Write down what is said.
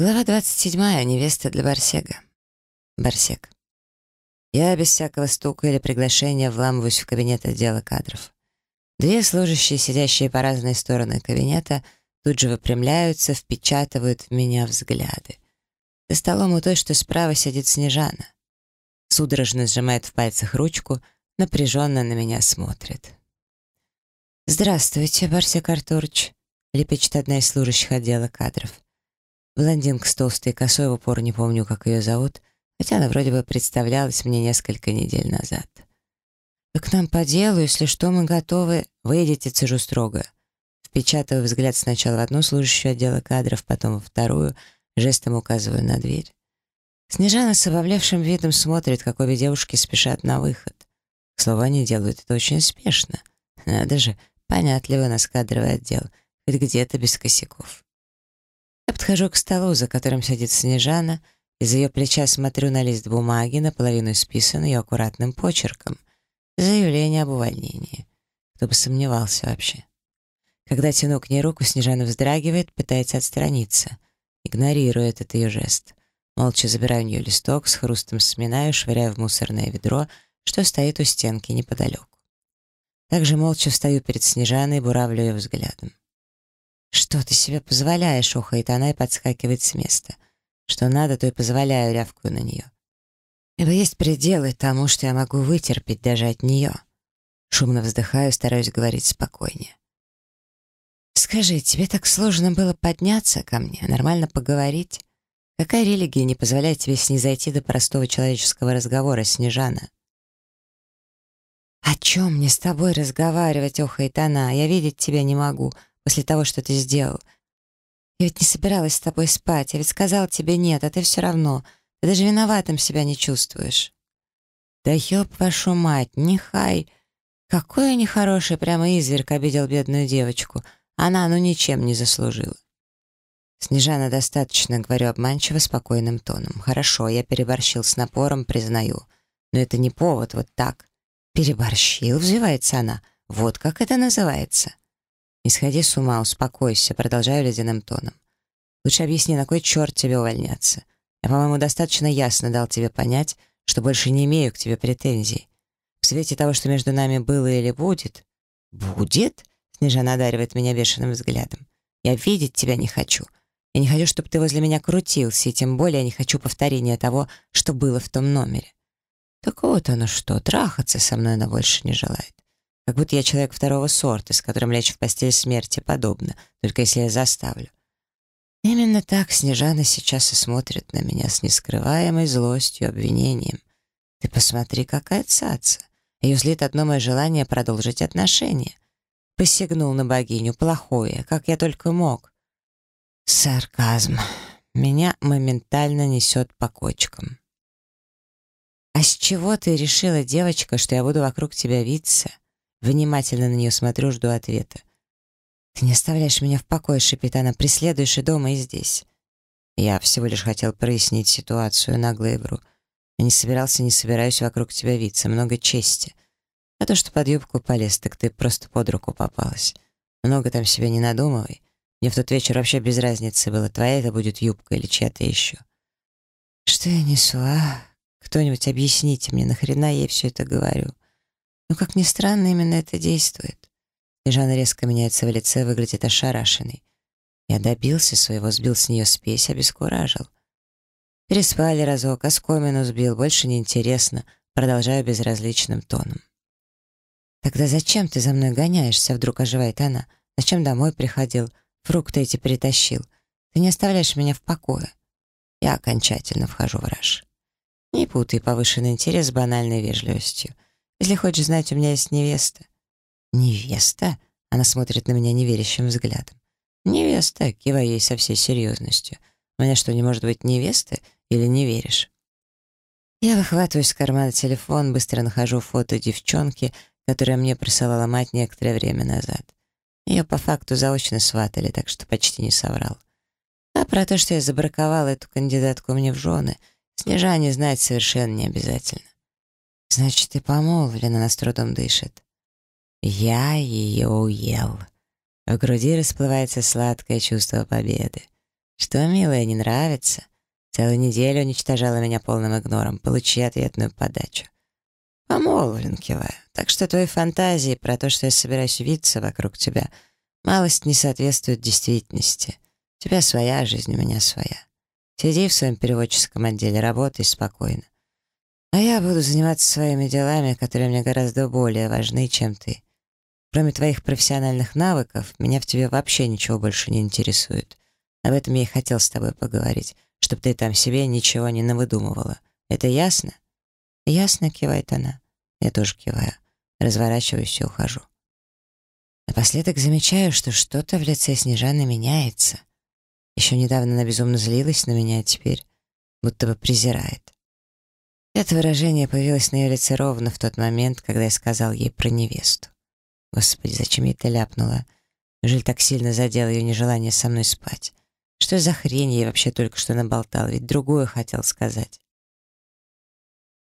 Глава 27. Невеста для Барсега. Барсег. Я без всякого стука или приглашения вламываюсь в кабинет отдела кадров. Две служащие, сидящие по разные стороны кабинета, тут же выпрямляются, впечатывают в меня взгляды. За столом у той, что справа сидит Снежана. Судорожно сжимает в пальцах ручку, напряженно на меня смотрит. «Здравствуйте, Барсек Артурович», — лепечет одна из служащих отдела кадров. Блондинка с толстой косой, в упор не помню, как ее зовут, хотя она вроде бы представлялась мне несколько недель назад. «Вы к нам по делу, если что, мы готовы. Выйдите, цежу строго». Впечатываю взгляд сначала в одну служащую отдела кадров, потом во вторую, жестом указываю на дверь. Снежана с обовлевшим видом смотрит, как обе девушки спешат на выход. К слову, они делают это очень спешно. Надо же, понятливый у нас кадровый отдел, хоть где-то без косяков. Я подхожу к столу, за которым сидит Снежана, из ее плеча смотрю на лист бумаги, наполовину исписанный ее аккуратным почерком. Заявление об увольнении. Кто бы сомневался вообще. Когда тяну к ней руку, Снежана вздрагивает, пытается отстраниться. Игнорирую этот ее жест. Молча забираю у нее листок, с хрустом сминаю, швыряю в мусорное ведро, что стоит у стенки неподалеку. Также молча встаю перед Снежаной и буравлю ее взглядом. «Что ты себе позволяешь?» — охает она и подскакивает с места. «Что надо, то и позволяю», — рявкую на нее. Ибо есть пределы тому, что я могу вытерпеть даже от нее. Шумно вздыхаю, стараюсь говорить спокойнее. «Скажи, тебе так сложно было подняться ко мне, нормально поговорить? Какая религия не позволяет тебе снизойти до простого человеческого разговора, Снежана?» «О чем мне с тобой разговаривать?» — охает она. «Я видеть тебя не могу после того, что ты сделал. Я ведь не собиралась с тобой спать, я ведь сказала тебе нет, а ты все равно. Ты даже виноватым себя не чувствуешь. Да ёб вашу мать, нехай. Какой я нехороший, прямо изверг обидел бедную девочку. Она, ну, ничем не заслужила. Снежана достаточно, говорю обманчиво, спокойным тоном. Хорошо, я переборщил с напором, признаю. Но это не повод вот так. Переборщил, взвивается она. Вот как это называется. «Не сходи с ума, успокойся», — продолжаю ледяным тоном. «Лучше объясни, на кой черт тебе увольняться? Я, по-моему, достаточно ясно дал тебе понять, что больше не имею к тебе претензий. В свете того, что между нами было или будет...» «Будет?» — Снежана одаривает меня бешеным взглядом. «Я видеть тебя не хочу. Я не хочу, чтобы ты возле меня крутился, и тем более я не хочу повторения того, что было в том номере». «Так вот оно что, трахаться со мной она больше не желает. Как будто я человек второго сорта, с которым лечь в постель смерти подобно, только если я заставлю. Именно так Снежана сейчас и смотрит на меня с нескрываемой злостью, обвинением. Ты посмотри, какая цаца. Ее злит одно мое желание продолжить отношения. Посягнул на богиню, плохое, как я только мог. Сарказм. Меня моментально несет по кочкам. «А с чего ты решила, девочка, что я буду вокруг тебя виться? Внимательно на нее смотрю, жду ответа. «Ты не оставляешь меня в покое», — шипит она, — «преследуешь и дома, и здесь». Я всего лишь хотел прояснить ситуацию, нагло и вру. Я не собирался, не собираюсь вокруг тебя виться, много чести. А то, что под юбку полез, так ты просто под руку попалась. Много там себе не надумывай. Мне в тот вечер вообще без разницы было, твоя это будет юбка или чья-то еще. Что я несу, а? Кто-нибудь объясните мне, нахрена я ей все это говорю? Но, как ни странно, именно это действует. Снежана резко меняется в лице, выглядит ошарашенной. Я добился своего, сбил с нее спесь, обескуражил. Переспали разок, оскомину сбил, больше не интересно. Продолжаю безразличным тоном. «Тогда зачем ты за мной гоняешься?» Вдруг оживает она. «Зачем домой приходил? Фрукты эти притащил? Ты не оставляешь меня в покое». Я окончательно вхожу в раж. Не путай повышенный интерес с банальной вежливостью. Если хочешь знать, у меня есть невеста». «Невеста?» — она смотрит на меня неверящим взглядом. «Невеста», — киваю ей со всей серьезностью. «У меня что, не может быть невесты? Или не веришь?» Я выхватываю из кармана телефон, быстро нахожу фото девчонки, которое мне присылала мать некоторое время назад. Ее по факту заочно сватали, так что почти не соврал. А про то, что я забраковал эту кандидатку мне в жены, Снежане знать совершенно не обязательно. Значит, и помолвлена, она с трудом дышит. Я ее уел. В груди расплывается сладкое чувство победы. «Что, милая, не нравится?» Целую неделю уничтожала меня полным игнором. Получи ответную подачу. Помолвлен, киваю. Так что твои фантазии про то, что я собираюсь виться вокруг тебя, малость не соответствуют действительности. У тебя своя жизнь, у меня своя. Сиди в своем переводческом отделе, работай спокойно. А я буду заниматься своими делами, которые мне гораздо более важны, чем ты. Кроме твоих профессиональных навыков, меня в тебе вообще ничего больше не интересует. Об этом я и хотел с тобой поговорить чтобы ты там себе ничего не навыдумывала. Это ясно?» «Ясно», — кивает она. Я тоже киваю. Разворачиваюсь и ухожу. Напоследок замечаю, что что-то в лице Снежаны меняется. Еще недавно она безумно злилась на меня, а теперь будто бы презирает. Это выражение появилось на ее лице ровно в тот момент, когда я сказал ей про невесту. Господи, зачем я это ляпнула? Жиль так сильно задел ее нежелание со мной спать. Что за хрень я вообще только что наболтал, ведь другое хотел сказать.